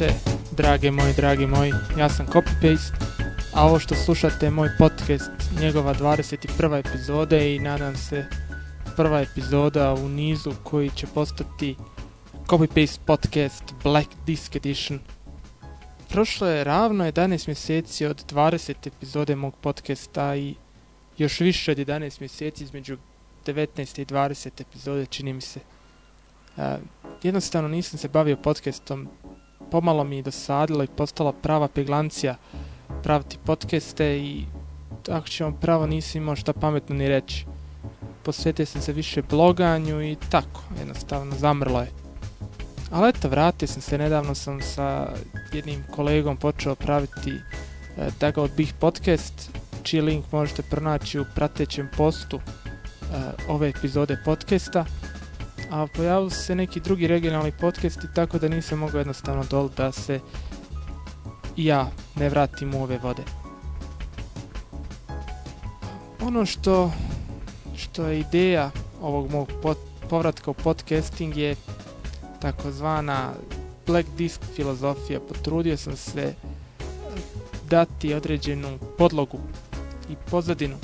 veče, drage moji, dragi moji, ja sam Copypaste, a ovo što slušate je moj podcast, njegova 21. epizode i nadam se prva epizoda u nizu koji će postati Copypaste podcast Black Disc Edition. Prošlo je ravno 11 mjeseci od 20 epizode mog podcasta i još više od 11 mjeseci između 19. i 20 epizode čini mi se. E, jednostavno nisam se bavio podcastom, pomalo mi je dosadilo i postala prava peglancija praviti podcaste i ako ćemo pravo nisam imao šta pametno ni reći. Posvetio sam se više bloganju i tako, jednostavno zamrlo je. Ali eto, vratio sam se, nedavno sam sa jednim kolegom počeo praviti e, Dagout Bih podcast, čiji link možete pronaći u pratećem postu e, ove epizode podcasta a pojavili se neki drugi regionalni podcasti tako da nisam mogao jednostavno dol da se ja ne vratim u ove vode. Ono što, što je ideja ovog mog povratka u podcasting je takozvana black disk filozofija. Potrudio sam se dati određenu podlogu i pozadinu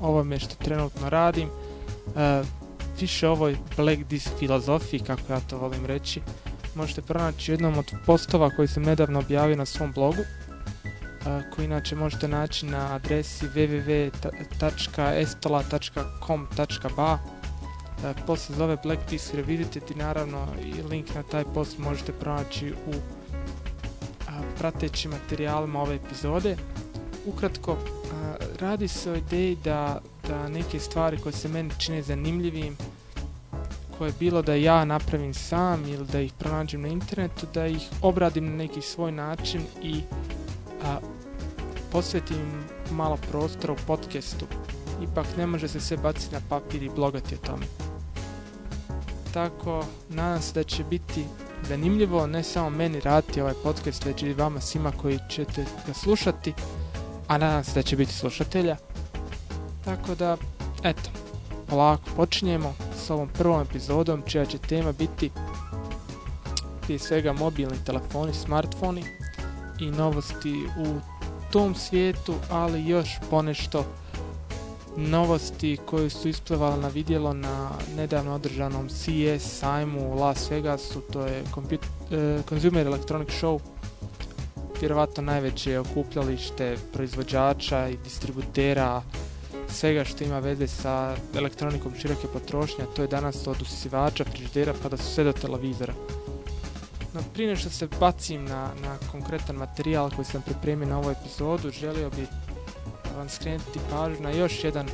ovome što trenutno radim. E, više ovoj Black Disc filozofiji, kako ja to volim reći, možete pronaći jednom od postova koji sam nedavno objavio na svom blogu, koji inače možete naći na adresi www.estola.com.ba Post se zove Black Disc Revisited i naravno i link na taj post možete pronaći u pratećim materijalima ove epizode. Ukratko, radi se o ideji da da neke stvari koje se meni čine zanimljivim, koje je bilo da ja napravim sam ili da ih pronađem na internetu, da ih obradim na neki svoj način i a, posvetim malo prostora u podcastu. Ipak ne može se sve baciti na papir i blogati o tome. Tako, nadam se da će biti zanimljivo ne samo meni raditi ovaj podcast, već i vama svima koji ćete ga slušati, a nadam se da će biti slušatelja. Tako da, eto, polako počinjemo s ovom prvom epizodom čija će tema biti prije svega mobilni telefoni, smartfoni i novosti u tom svijetu, ali još ponešto novosti koje su isplivale na vidjelo na nedavno održanom CES sajmu u Las Vegasu, to je e, Consumer Electronic Show, vjerovatno najveće okupljalište proizvođača i distributera svega što ima veze sa elektronikom široke potrošnje, to je danas od usisivača, frižidera pa da su sve do televizora. No prije što se bacim na, na konkretan materijal koji sam pripremio na ovu epizodu, želio bih vam skrenuti pažnju na još jedan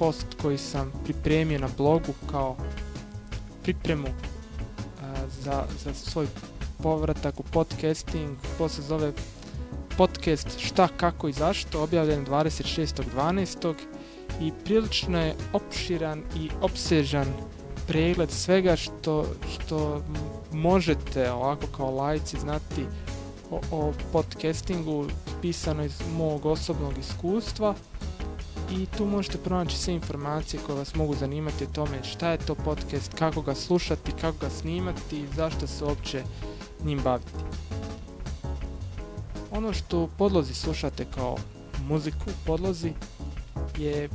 post koji sam pripremio na blogu kao pripremu za, za svoj povratak u podcasting. Post se zove podcast Šta, kako i zašto, objavljen 26.12. i prilično je opširan i opsežan pregled svega što, što možete ovako kao lajci znati o, o podcastingu pisano iz mog osobnog iskustva i tu možete pronaći sve informacije koje vas mogu zanimati o tome šta je to podcast, kako ga slušati, kako ga snimati i zašto se uopće njim baviti. Ono što u podlozi slušate kao muziku u podlozi je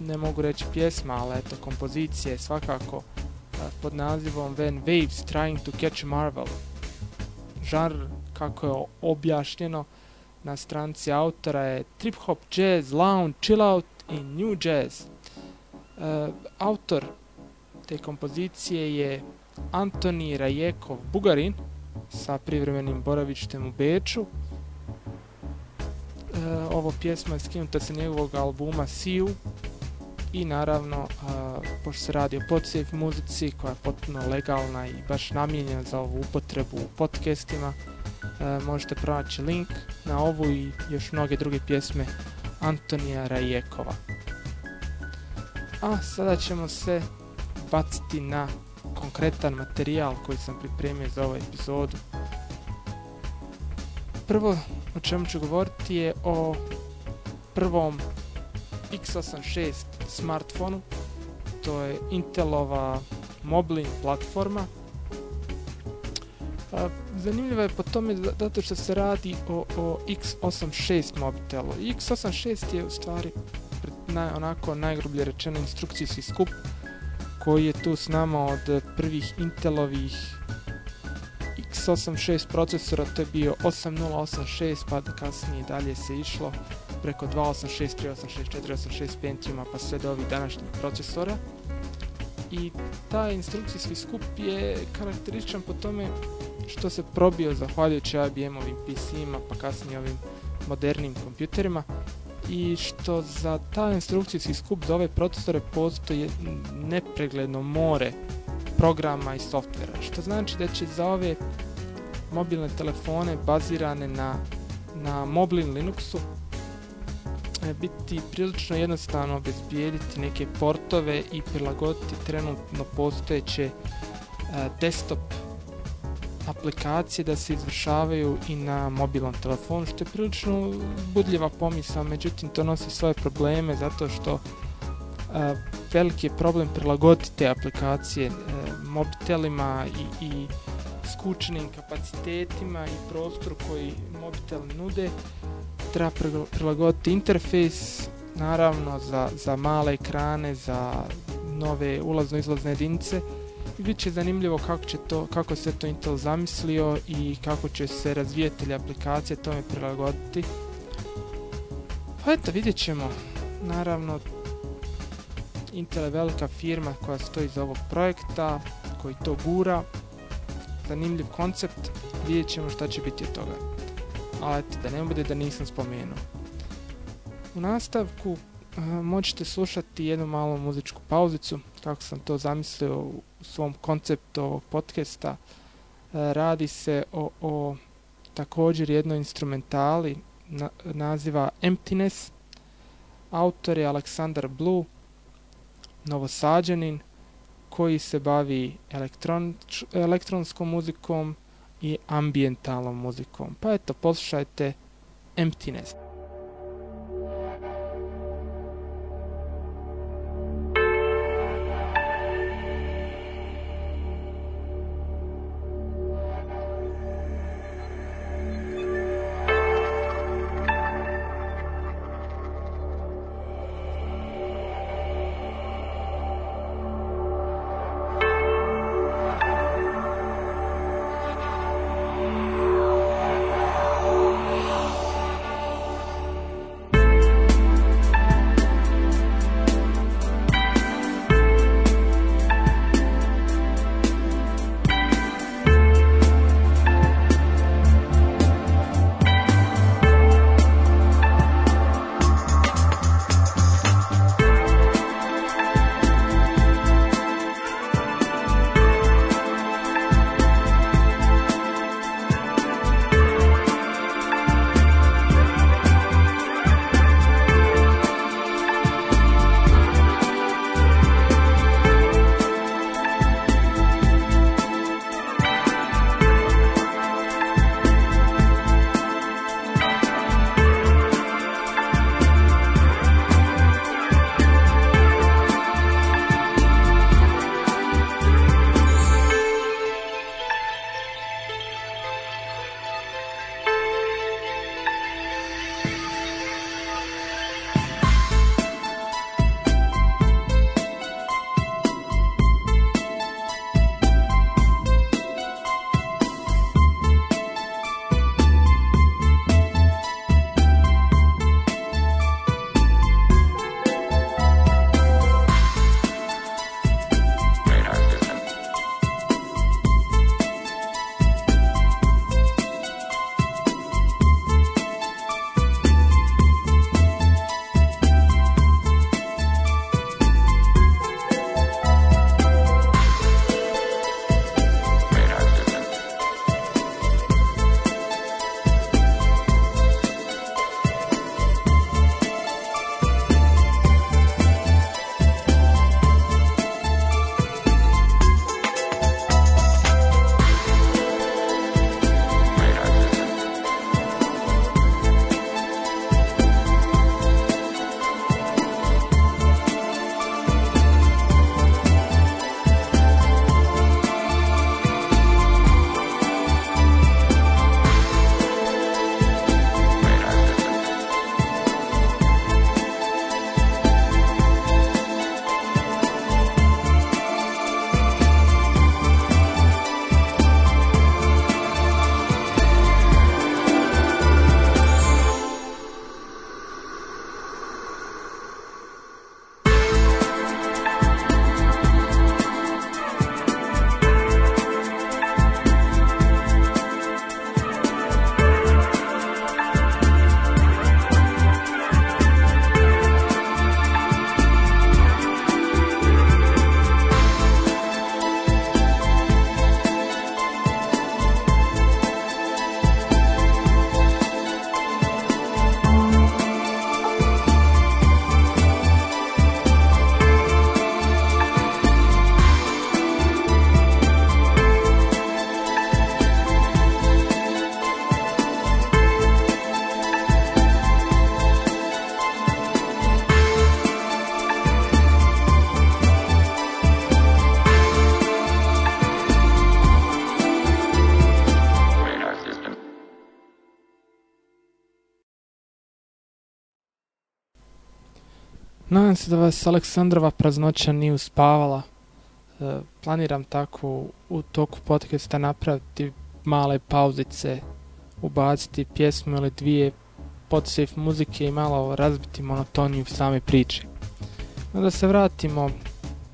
ne mogu reći pjesma, ali eto kompozicije svakako pod nazivom When Waves Trying to Catch Marvel. Žar kako je objašnjeno na stranci autora je trip hop, jazz, lounge, chill out i new jazz. autor te kompozicije je Antoni Rajekov Bugarin, sa privremenim boravištem u Beču. E, ovo pjesma je skinuta sa njegovog albuma Siu i naravno, pošto se radi o podsafe muzici koja je potpuno legalna i baš namijenjena za ovu upotrebu u podcastima, e, možete pronaći link na ovu i još mnoge druge pjesme Antonija Rajekova. A sada ćemo se baciti na konkretan materijal koji sam pripremio za ovu epizodu. Prvo o čemu ću govoriti je o prvom x86 smartfonu, to je Intelova mobilna platforma zanimljiva je po tome zato što se radi o, o x86 mobitelu. x86 je u stvari onako najgrublje rečeno instrukcijski skup koji je tu s nama od prvih Intelovih x86 procesora, to je bio 8086 pa kasnije dalje se išlo preko 286, 386, 486 Pentiuma pa sve do ovih današnjih procesora. I taj instrukcijski skup je karakterističan po tome što se probio zahvaljujući IBM-ovim PC-ima pa kasnije ovim modernim kompjuterima i što za taj instrukcijski skup za ove procesore postoji nepregledno more programa i softvera, što znači da će za ove mobilne telefone bazirane na, na mobilnim Linuxu e, biti prilično jednostavno obezbijediti neke portove i prilagoditi trenutno postojeće e, desktop aplikacije da se izvršavaju i na mobilnom telefonu, što je prilično budljiva pomisla, međutim to nosi svoje probleme zato što a, veliki je problem prilagoditi te aplikacije a, mobitelima i, i skučenim kapacitetima i prostoru koji mobiteli nude. Treba prilagoditi interfejs, naravno za, za male ekrane, za nove ulazno-izlazne jedinice, i bit zanimljivo kako, će to, kako se to Intel zamislio i kako će se razvijatelji aplikacije tome prilagoditi. Pa eto, vidjet ćemo. Naravno, Intel je velika firma koja stoji za ovog projekta, koji to gura. Zanimljiv koncept, vidjet ćemo šta će biti od toga. Ali eto, da ne bude da nisam spomenuo. U nastavku možete slušati jednu malu muzičku pauzicu, kako sam to zamislio u svom konceptu ovog podcasta. Radi se o, o također jednoj instrumentali na, naziva Emptiness. Autor je Aleksandar Blue, novosađanin, koji se bavi elektron, elektronskom muzikom i ambientalnom muzikom. Pa eto, poslušajte Emptiness. Nadam se da vas Aleksandrova praznoća nije uspavala. E, planiram tako u toku podcasta napraviti male pauzice, ubaciti pjesmu ili dvije podsjef muzike i malo razbiti monotoniju same priče. No da se vratimo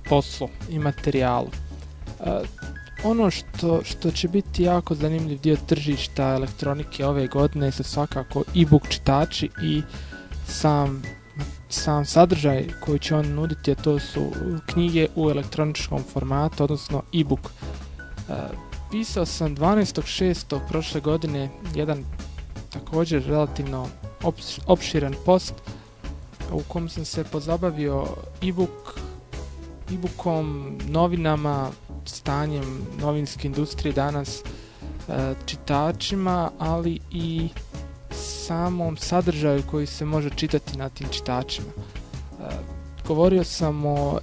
poslu i materijalu. E, ono što, što će biti jako zanimljiv dio tržišta elektronike ove godine su svakako e-book čitači i sam sam sadržaj koji će on nuditi, a to su knjige u elektroničkom formatu, odnosno e-book. E, pisao sam 12.6. prošle godine jedan također relativno opširan post u kom sam se pozabavio e-book e-bookom, novinama, stanjem novinske industrije danas, e, čitačima, ali i samom sadržaju koji se može čitati na tim čitačima. E, govorio sam o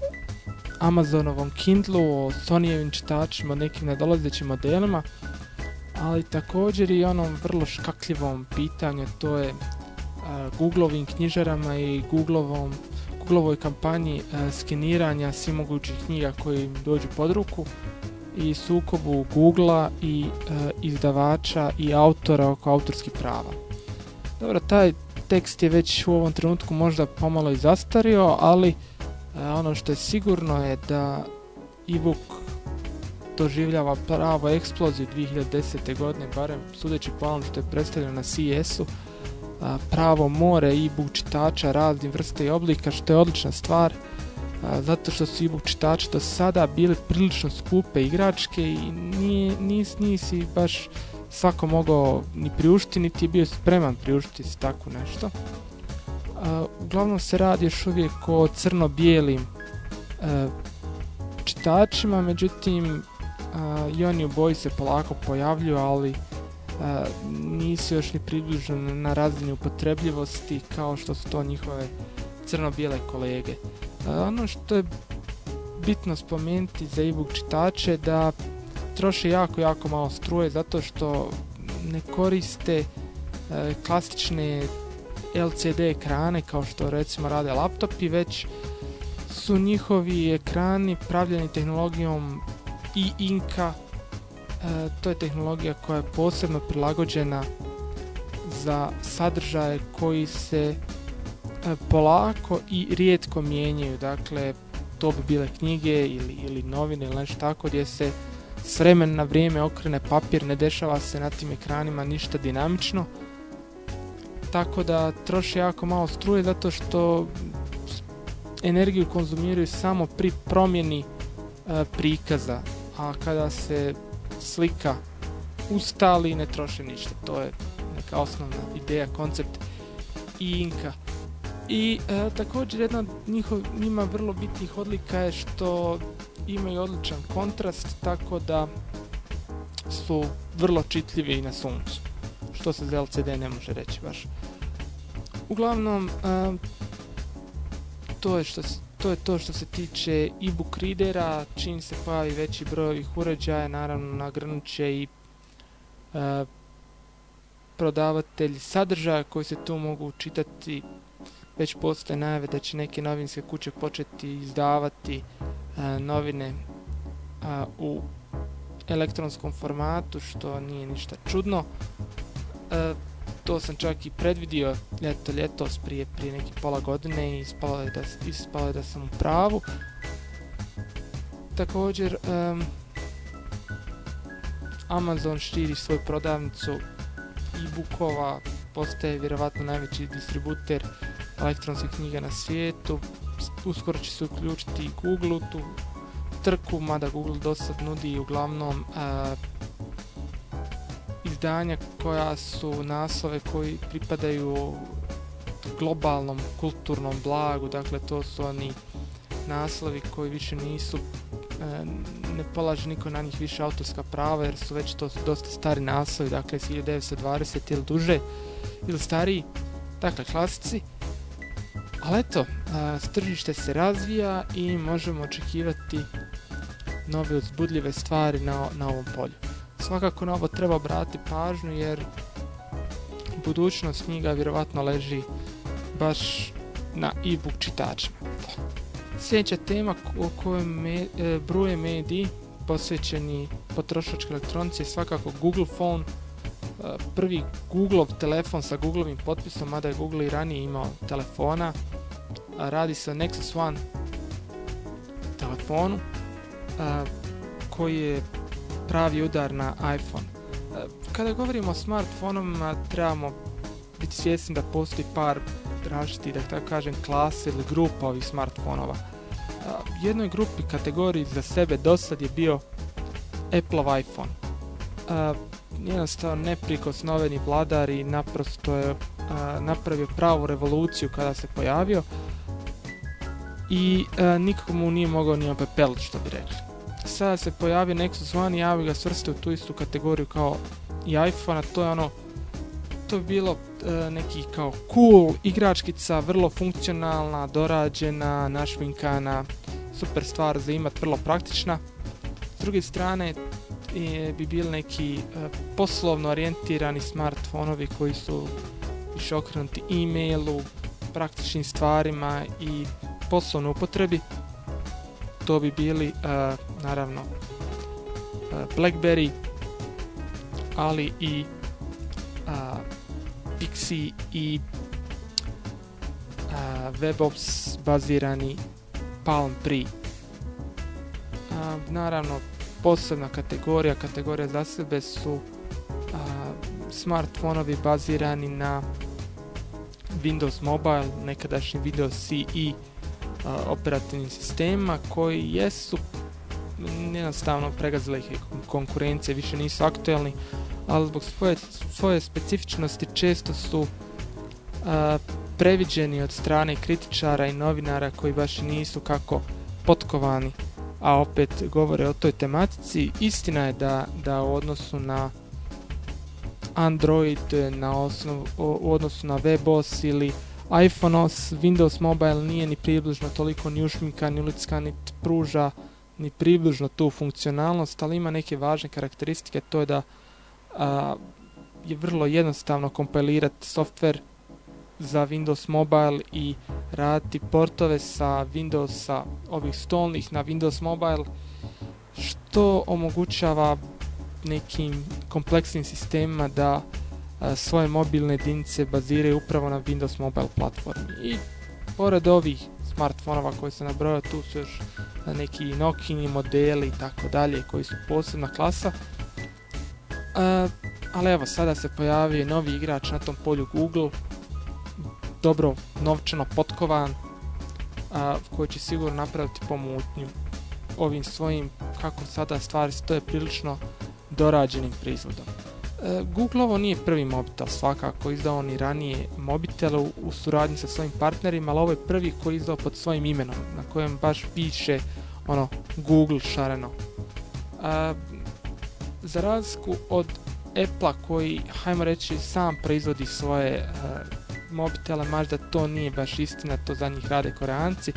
Amazonovom Kindlu, o Sonyjevim čitačima, o nekim nadolazećim modelima, ali također i onom vrlo škakljivom pitanju, to je uh, Googlovim knjižarama i Googlovom, Googlovoj kampanji uh, skeniranja svih mogućih knjiga koji im dođu pod ruku i sukobu Googlea i izdavača i autora oko autorskih prava. Dobro, taj tekst je već u ovom trenutku možda pomalo i zastario, ali e, ono što je sigurno je da e-book doživljava pravo eksploziju 2010. godine, barem sudeći po onom što je predstavljeno na CES-u, pravo more e-book čitača raznih vrsta i oblika, što je odlična stvar, zato što su e-book čitači do sada bili prilično skupe igračke i nije, nisi baš svako mogao ni priuštiti, niti je bio spreman priuštiti se tako nešto. uglavnom se radi još uvijek o crno-bijelim e, čitačima, međutim i oni u boji se polako pojavljuju, ali nisu još ni približeni na razini upotrebljivosti kao što su to njihove crno-bijele kolege. ono što je bitno spomenuti za e-book čitače da troše jako, jako malo struje zato što ne koriste e, klasične LCD ekrane kao što recimo rade laptopi, već su njihovi ekrani pravljeni tehnologijom i inka e, to je tehnologija koja je posebno prilagođena za sadržaje koji se e, polako i rijetko mijenjaju, dakle to bi bile knjige ili, ili novine ili nešto tako gdje se s vremen na vrijeme okrene papir, ne dešava se na tim ekranima ništa dinamično. Tako da troši jako malo struje zato što energiju konzumiraju samo pri promjeni e, prikaza, a kada se slika ustali ne troše ništa. To je neka osnovna ideja, koncept i inka. I e, također jedna od njima vrlo bitnih odlika je što imaju odličan kontrast, tako da su vrlo čitljivi i na suncu. Što se za LCD ne može reći baš. Uglavnom, to je, što, to je to što se tiče e-book readera, čim se pojavi veći broj ovih uređaja, naravno nagrnut će i prodavatelji sadržaja koji se tu mogu čitati već postoje najave da će neke novinske kuće početi izdavati novine u elektronskom formatu, što nije ništa čudno. E, to sam čak i predvidio ljeto ljetos prije, prije neke pola godine i ispalo je da, ispalo je da sam u pravu. Također, Amazon širi svoju prodavnicu e-bookova, postaje vjerovatno najveći distributer elektronskih knjiga na svijetu, uskoro će se uključiti i Google tu trku, mada Google dosad nudi uglavnom izdanja koja su naslove koji pripadaju globalnom kulturnom blagu, dakle to su oni naslovi koji više nisu ne polaže niko na njih više autorska prava jer su već to dosta stari naslovi, dakle 1920 ili duže ili stariji, dakle klasici. Ali eto, tržište se razvija i možemo očekivati nove uzbudljive stvari na, na ovom polju. Svakako na ovo treba brati pažnju jer budućnost knjiga vjerovatno leži baš na e-book čitačima. Sljedeća tema o kojoj me, e, bruje mediji posvećeni potrošačkoj elektronici je svakako Google Phone, e, prvi Googleov telefon sa Googleovim potpisom, mada je Google i ranije imao telefona. Radi se o Nexus One telefonu koji je pravi udar na iPhone. Kada govorimo o smartfonovima trebamo biti svjesni da postoji par različitih, da tako kažem, klase ili grupa ovih smartfonova. Jednoj grupi kategoriji za sebe dosad je bio Appleov iPhone. Jednostavno neprikosnoveni vladar i naprosto je napravio pravu revoluciju kada se pojavio i nikako mu nije mogao ni opepelit što bi rekli. Sada se pojavio Nexus One i ja bih ga svrstio u tu istu kategoriju kao i iPhone, a to je ono to bi bilo e, neki kao cool igračkica, vrlo funkcionalna, dorađena, našminkana, super stvar za imat, vrlo praktična. S druge strane bi bili neki e, poslovno orijentirani smartfonovi koji su više okrenuti e-mailu, praktičnim stvarima i poslovnoj upotrebi. To bi bili e, naravno Blackberry, ali i Pixi i WebOps bazirani Palm Pre. naravno, posebna kategorija, kategorija za sebe su smartfonovi bazirani na Windows Mobile, nekadašnji Windows CE operativnim sistemima koji jesu jednostavno pregazili ih konkurencije, više nisu aktualni, ali zbog svoje, svoje specifičnosti često su previđeni od strane kritičara i novinara koji baš nisu kako potkovani, a opet govore o toj tematici. Istina je da, da u odnosu na Android, na osnov, u odnosu na WebOS ili iPhone OS, Windows Mobile nije ni približno toliko ni ušminka, ni ulicka, ni pruža ni približno tu funkcionalnost, ali ima neke važne karakteristike, to je da je vrlo jednostavno kompilirati software za Windows Mobile i raditi portove sa Windowsa ovih stolnih na Windows Mobile što omogućava nekim kompleksnim sistemima da svoje mobilne jedinice baziraju upravo na Windows Mobile platformi. I pored ovih smartfonova koji se nabrojao, tu su još neki Nokia modeli i tako dalje koji su posebna klasa ali evo, sada se pojavio novi igrač na tom polju Google, dobro novčano potkovan, a, koji će sigurno napraviti pomutnju ovim svojim, kako sada stvari stoje, prilično dorađenim proizvodom. E, Google ovo nije prvi mobitel, svakako izdao on i ranije mobitel u, suradnji sa svojim partnerima, ali ovo je prvi koji je izdao pod svojim imenom, na kojem baš piše ono Google šareno. A, za razliku od Apple koji, hajmo reći, sam proizvodi svoje uh, mobitele, možda to nije baš istina, to za njih rade koreanci.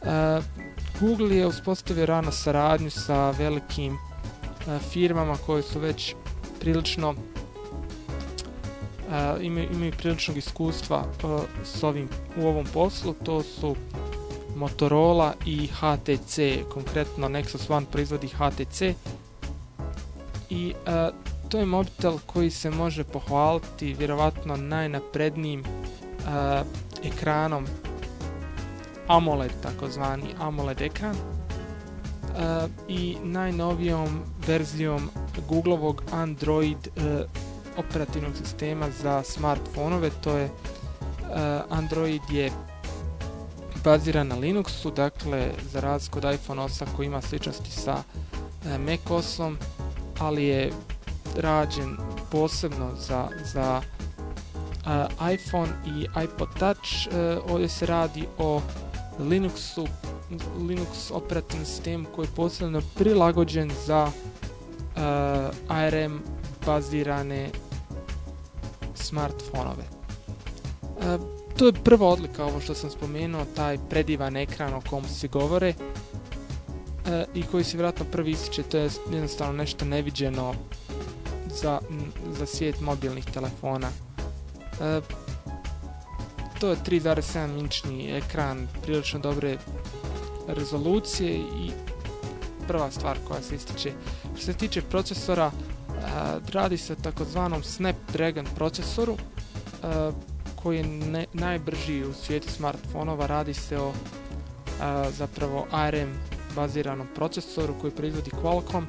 Uh, Google je uspostavio rano saradnju sa velikim uh, firmama koje su već prilično imaju, imaju priličnog iskustva s ovim, u ovom poslu, to su Motorola i HTC, konkretno Nexus One proizvodi HTC i to je mobitel koji se može pohvaliti vjerovatno najnaprednijim ekranom. AMOLED takozvani AMOLED ekran. I najnovijom verzijom Googleovog Android operativnog sistema za smartfonove to je Android je baziran na Linuxu, dakle za razliku od iPhone 8 koji ima sličnosti sa Mac OS-om, ali je rađen posebno za, za uh, iPhone i iPod Touch. Uh, ovdje se radi o Linuxu, Linux operativnom sistemu koji je posebno prilagođen za uh, ARM bazirane smartfonove. Uh, to je prva odlika ovo što sam spomenuo, taj predivan ekran o kom se govore i koji se vjerojatno prvi ističe, to je jednostavno nešto neviđeno za, za svijet mobilnih telefona. E, to je 3.7 inčni ekran, prilično dobre rezolucije i prva stvar koja se ističe. Što se tiče procesora, radi se o takozvanom Snapdragon procesoru koji je najbrži u svijetu smartfonova. Radi se o zapravo ARM baziranom procesoru koji proizvodi Qualcomm.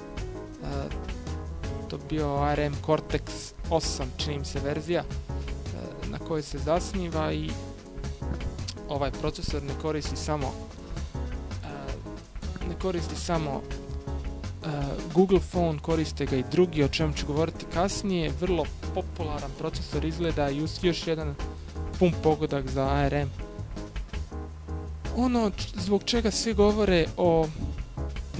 To bio ARM Cortex 8, čini se verzija na kojoj se zasniva i ovaj procesor ne koristi samo ne koristi samo Google Phone, koriste ga i drugi, o čemu ću govoriti kasnije. Vrlo popularan procesor izgleda i još jedan pun pogodak za ARM. Ono zbog čega svi govore o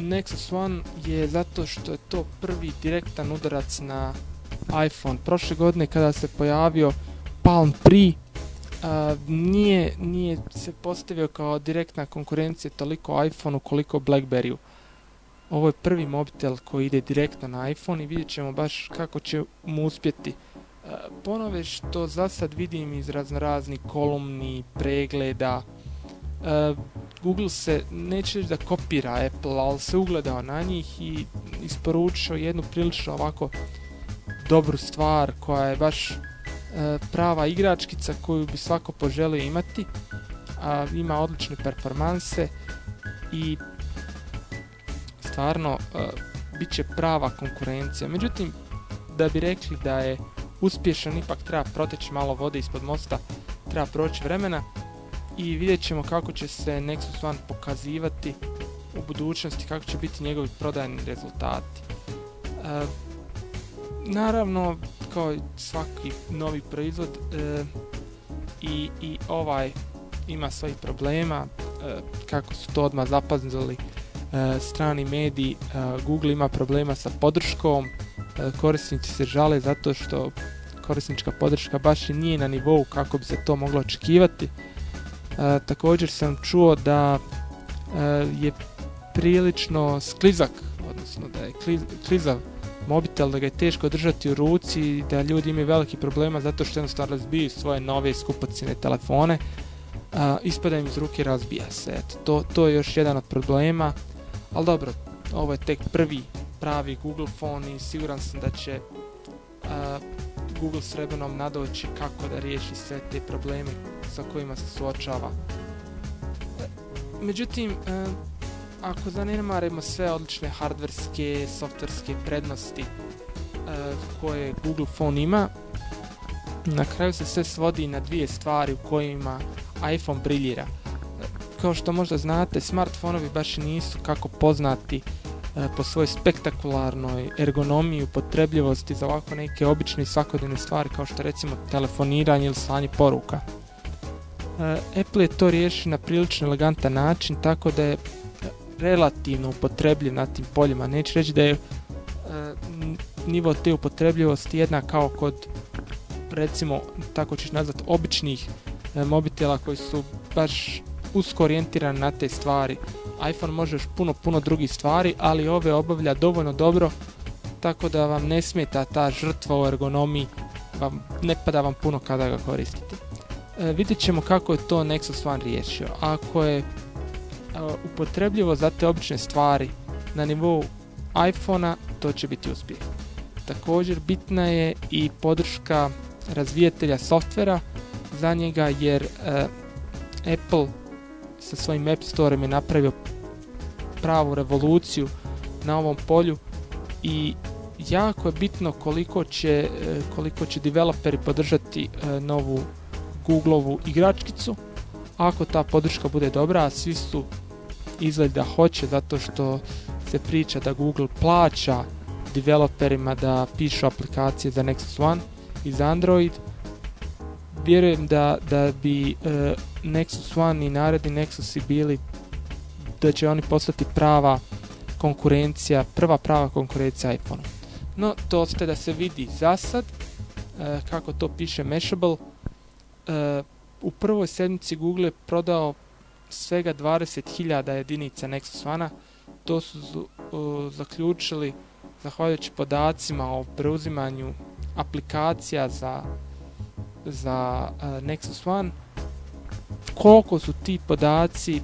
Nexus One je zato što je to prvi direktan udarac na iPhone. Prošle godine kada se pojavio Palm Pre, nije, nije se postavio kao direktna konkurencija toliko iPhoneu koliko Blackberryu. Ovo je prvi mobitel koji ide direktno na iPhone i vidjet ćemo baš kako će mu uspjeti. Ponove što za sad vidim iz raznoraznih kolumni, pregleda, Google se neće da kopira Apple, ali se ugledao na njih i isporučio jednu prilično ovako dobru stvar koja je baš prava igračkica koju bi svako poželio imati. A, ima odlične performanse i stvarno bit će prava konkurencija. Međutim, da bi rekli da je uspješan, ipak treba proteći malo vode ispod mosta, treba proći vremena i vidjet ćemo kako će se Nexus One pokazivati u budućnosti, kako će biti njegovi prodajni rezultati. E, naravno, kao svaki novi proizvod e, i, i ovaj ima svojih problema, e, kako su to odmah zapazili strani mediji, Google ima problema sa podrškom, korisnici se žale zato što korisnička podrška baš i nije na nivou kako bi se to moglo očekivati. E, također sam čuo da e, je prilično sklizak, odnosno da je klizav mobitel, da ga je teško držati u ruci da ljudi imaju veliki problema zato što jednostavno razbiju svoje nove skupocine telefone. Ispada im iz ruke razbija se. Eto, to, to je još jedan od problema. Ali dobro, ovo je tek prvi pravi Google phone i siguran sam da će Google s vremenom nadoći kako da riješi sve te probleme sa kojima se suočava. Međutim, e, ako zanemarimo sve odlične hardverske, softverske prednosti e, koje Google Phone ima, na kraju se sve svodi na dvije stvari u kojima iPhone briljira. Kao što možda znate, smartfonovi baš nisu kako poznati E, po svojoj spektakularnoj ergonomiji, upotrebljivosti za ovako neke obične i svakodnevne stvari kao što recimo telefoniranje ili slanje poruka. E, Apple je to riješio na prilično elegantan način tako da je relativno upotrebljiv na tim poljima. Neću reći da je e, nivo te upotrebljivosti jednak kao kod recimo tako ćeš nazvat običnih mobitela koji su baš usko orijentirani na te stvari iPhone može još puno, puno drugih stvari, ali ove obavlja dovoljno dobro, tako da vam ne smeta ta žrtva u ergonomiji, vam, ne pada vam puno kada ga koristite. E, vidjet ćemo kako je to Nexus One riješio. Ako je e, upotrebljivo za te obične stvari na nivou iPhona, to će biti uspjeh. Također bitna je i podrška razvijatelja softvera za njega jer e, Apple sa svojim App Storem je napravio pravu revoluciju na ovom polju i jako je bitno koliko će, koliko će developeri podržati novu Googleovu igračkicu. Ako ta podrška bude dobra, svi su izgled da hoće zato što se priča da Google plaća developerima da pišu aplikacije za Nexus One i za Android. Vjerujem da, da bi e, Nexus One i naredni Nexusi bili da će oni postati prava konkurencija, prva prava konkurencija iPhone. No, to ostaje da se vidi za sad, e, kako to piše Mashable. E, u prvoj sedmici Google je prodao svega 20.000 jedinica Nexus One-a. To su zaključili zahvaljujući podacima o preuzimanju aplikacija za, za uh, Nexus One koliko su ti podaci e,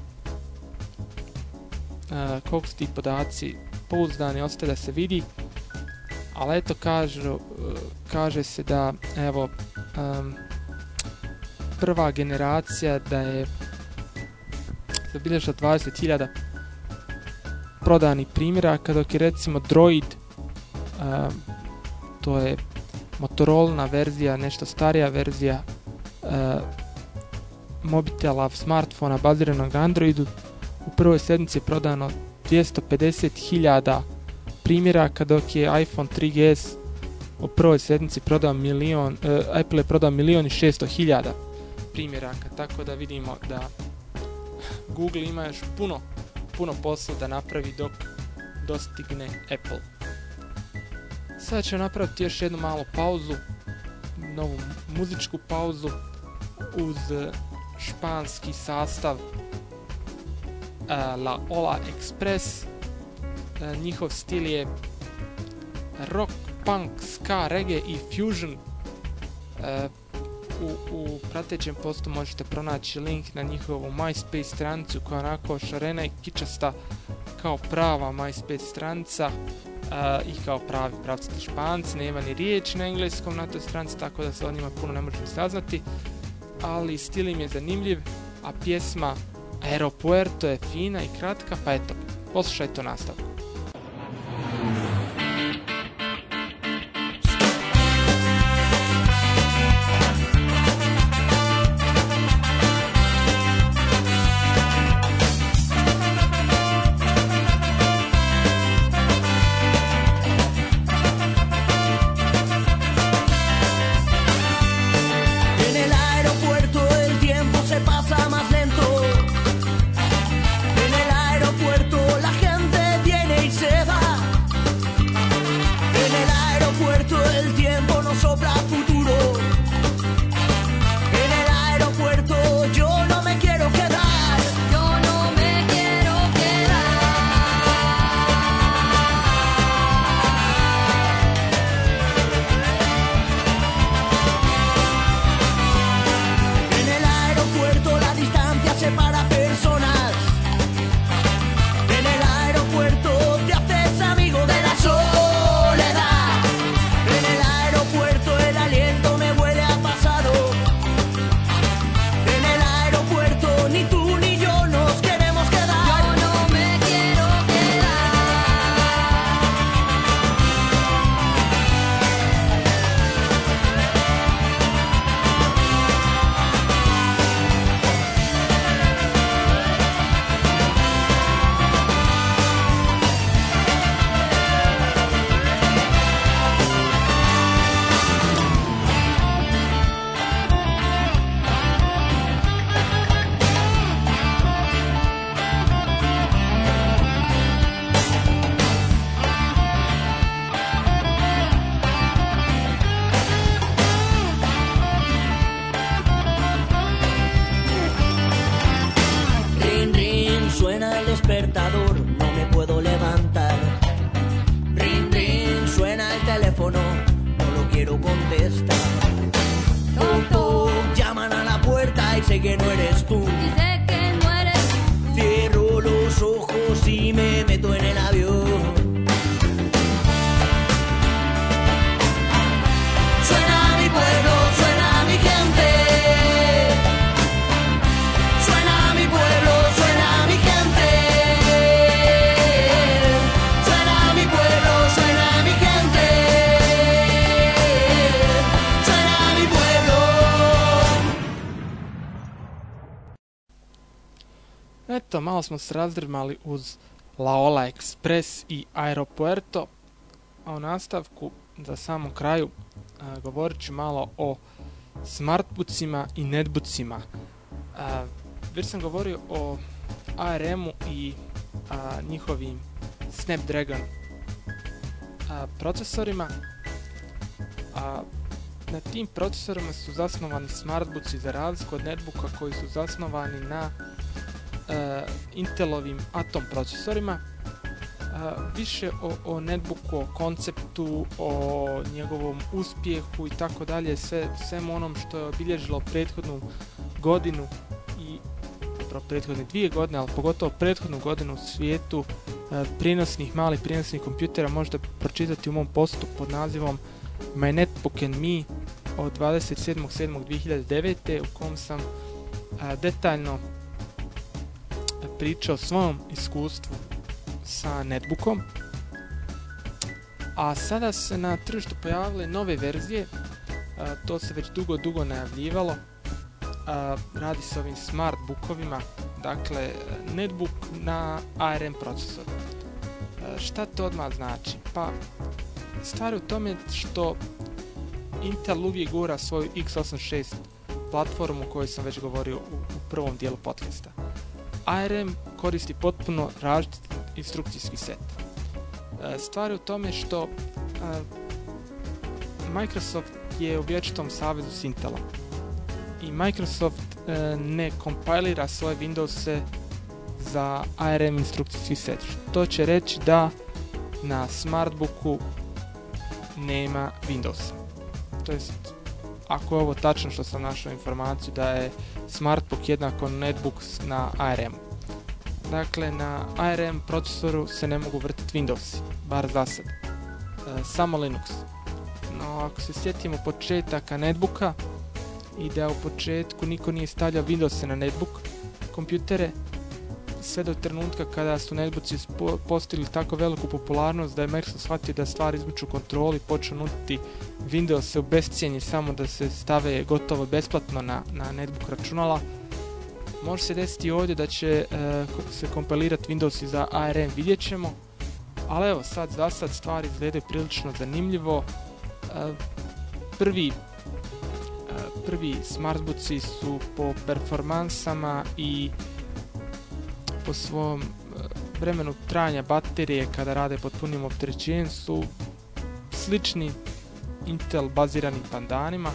koliko su ti podaci pouzdani ostaje da se vidi ali eto kažu, e, kaže se da evo prva generacija da je zabilježila 20.000 prodanih primjeraka dok je recimo Droid em, to je Motorola verzija, nešto starija verzija e, mobitela, smartfona baziranog na Androidu u prvoj sedmici je prodano 250.000 primjeraka dok je iPhone 3GS u prvoj sedmici prodao milion, e, Apple je prodao milion i 600 hiljada primjeraka, tako da vidimo da Google ima još puno, puno posla da napravi dok dostigne Apple. Sada ćemo napraviti još jednu malu pauzu, novu muzičku pauzu uz španski sastav e, La Ola Express. E, njihov stil je rock, punk, ska, reggae i fusion. U, u pratećem postu možete pronaći link na njihovu MySpace stranicu koja je onako šarena i kičasta kao prava MySpace stranica i kao pravi pravcati španci, nema ni riječi na engleskom na toj stranici, tako da se o njima puno ne možemo saznati, ali stil im je zanimljiv, a pjesma Aeropuerto je fina i kratka, pa eto, poslušajte nastavku. Se razdrmali uz Laola Express i Aeropuerto, a u nastavku, za samom kraju, a, govorit ću malo o smartbucima i netbucima. A, već sam govorio o ARM-u i a, njihovim Snapdragon procesorima. Na tim procesorima su zasnovani smartbuci za razliku od netbooka koji su zasnovani na e, Intelovim Atom procesorima. E, više o, o netbooku, o konceptu, o njegovom uspjehu i tako dalje, sve, svem onom što je obilježilo prethodnu godinu zapravo prethodne dvije godine, ali pogotovo prethodnu godinu u svijetu e, prijenosnih, malih prijenosnih kompjutera možete pročitati u mom postu pod nazivom My Netbook and Me od 27.7.2009. u kom sam a, detaljno pričao o svom iskustvu sa netbookom. A sada se na tržištu pojavile nove verzije, to se već dugo, dugo najavljivalo. A, radi se ovim smart bookovima, dakle netbook na ARM procesoru. Šta to odmah znači? Pa stvar u tome što Intel uvijek gura svoju x86 platformu o kojoj sam već govorio u, u prvom dijelu podcasta. ARM koristi potpuno različit instrukcijski set. E, Stvar je u tome što e, Microsoft je u vječitom savezu s Intelom i Microsoft e, ne kompilira svoje Windowse za ARM instrukcijski set. To će reći da na smartbooku nema Windowsa. To jest, ako je ovo tačno što sam našao informaciju da je smartbook jednako netbook s- na ARM. Dakle, na ARM procesoru se ne mogu vrtiti Windowsi, bar za sad. E, samo Linux. No, ako se sjetimo početaka netbooka i da u početku niko nije stavljao Windowse na netbook kompjutere, sve do trenutka kada su netbooci spo- postigli tako veliku popularnost da je Microsoft shvatio da stvari izmiču kontroli počeo nuditi Windows u bescijenje samo da se stave gotovo besplatno na, na netbook računala. Može se desiti ovdje da će e, se kompilirati Windows za ARM, vidjet ćemo. Ali evo, sad za sad stvari izgledaju prilično zanimljivo. E, prvi e, prvi smartbooci su po performansama i po svom e, vremenu trajanja baterije kada rade pod punim opterećenjem su slični Intel baziranim pandanima.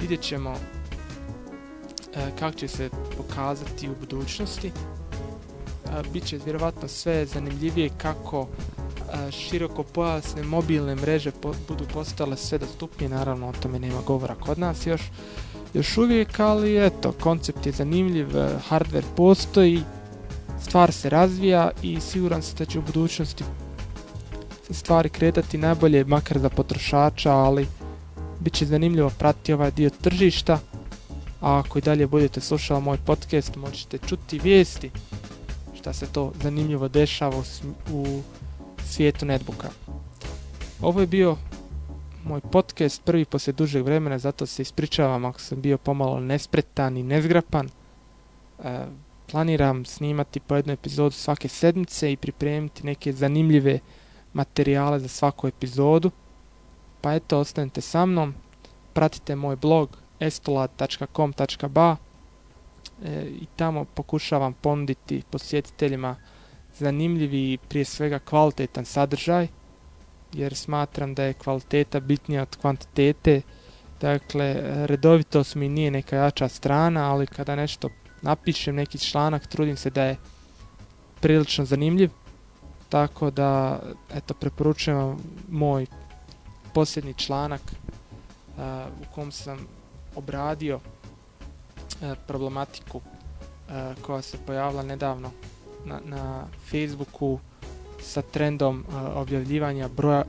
Vidjet ćemo e, kako će se pokazati u budućnosti. E, Biće vjerovatno sve zanimljivije kako široko pojasne mobilne mreže budu postale sve dostupnije, naravno o tome nema govora kod nas još, još uvijek, ali eto, koncept je zanimljiv, hardware postoji, stvar se razvija i siguran sam da će u budućnosti se stvari kretati najbolje, makar za potrošača, ali bit će zanimljivo pratiti ovaj dio tržišta, a ako i dalje budete slušali moj podcast, možete čuti vijesti šta se to zanimljivo dešava u svijetu netbooka. Ovo je bio moj podcast, prvi poslije dužeg vremena, zato se ispričavam ako sam bio pomalo nespretan i nezgrapan. E, planiram snimati po jednu epizodu svake sedmice i pripremiti neke zanimljive materijale za svaku epizodu. Pa eto, ostanite sa mnom, pratite moj blog estolat.com.ba e, i tamo pokušavam ponuditi posjetiteljima zanimljivi i prije svega kvalitetan sadržaj jer smatram da je kvaliteta bitnija od kvantitete dakle redovitost mi nije neka jača strana ali kada nešto napišem neki članak trudim se da je prilično zanimljiv tako da eto preporučujem vam moj posljednji članak a, u kom sam obradio a, problematiku a, koja se pojavila nedavno na, na Facebooku sa trendom objavljivanja broja,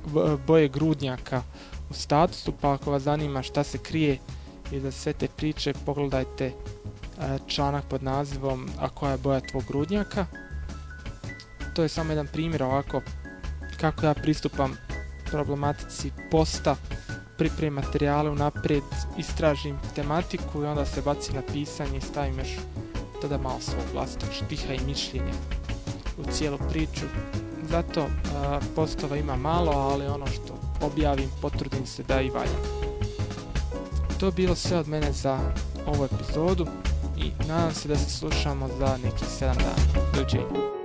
boje grudnjaka u statusu, pa ako vas zanima šta se krije iza sve te priče, pogledajte a, članak pod nazivom A koja je boja tvog grudnjaka. To je samo jedan primjer ovako kako ja pristupam problematici posta, pripremim materijale unaprijed, istražim tematiku i onda se bacim na pisanje i stavim još tada malo svog vlastitog štiha i mišljenja u cijelu priču. Zato a, postova ima malo, ali ono što objavim potrudim se da i valja. To bilo sve od mene za ovu epizodu i nadam se da se slušamo za nekih 7 dana. Doviđenja.